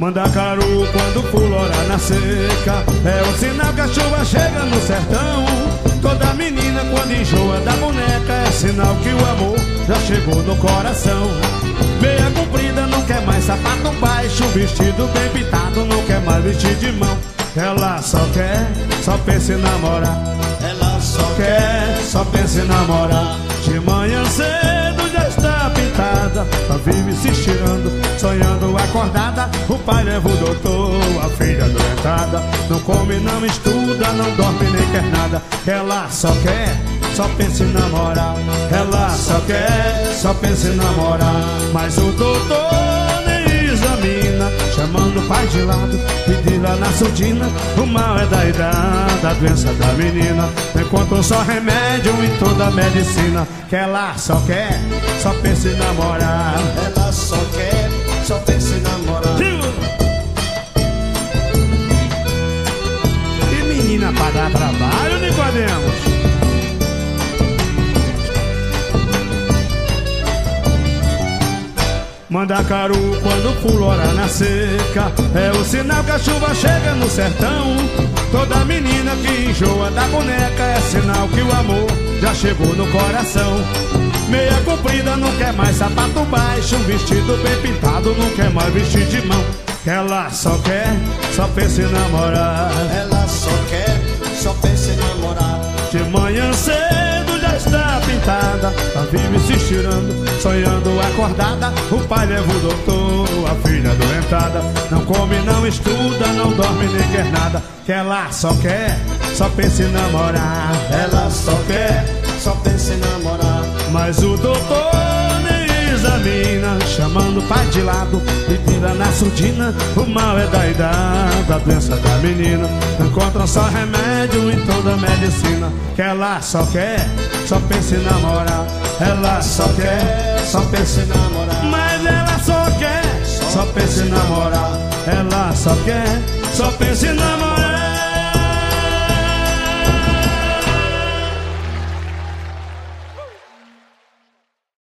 Mandacaru quando fulora na seca. É o sinal que a chuva chega no sertão. Toda menina quando enjoa da boneca É sinal que o amor já chegou no coração. Meia comprida não quer mais sapato baixo Vestido bem pintado não quer mais vestir de mão. Ela só quer, só pensa em namorar. Ela só quer, só pensa em namorar. De manhã cedo já está pintada Só vive se estirando, sonhando acordada pai leva o doutor, a filha doentada. Não come, não estuda, não dorme nem quer nada. Ela só quer, só pensa em namorar. Ela só quer, só pensa em namorar. Mas o doutor nem examina Chamando o pai de lado, pedindo lá na surdina O mal é da idade, a doença da menina. Encontram só remédio em toda a medicina. Que ela só quer, só pensa em namorar Mandacaru quando fulora na seca. É o sinal que a chuva chega no sertão. Toda menina que enjoa da boneca É sinal que o amor já chegou no coração. Meia comprida não quer mais sapato baixo Vestido bem pintado não quer mais vestir de mão. Ela só quer, só pensa em namorar. Ela só quer, só pensa em namorar. De manhã cedo sonhando acordada. O pai leva o doutor, a filha doentada Não come, não estuda, não dorme nem quer nada. Que ela só quer, só pensa em namorar. Ela só quer, só pensa em namorar. Mas o doutor Chamando pai de lado. E tira na surdina O mal é da idade, a doença da menina. Encontra só remédio em toda medicina Que ela só quer, só pensa em namorar. Ela só quer, só pensa em namorar. Mas ela só quer, só pensa em namorar. Ela só quer, só pensa em namorar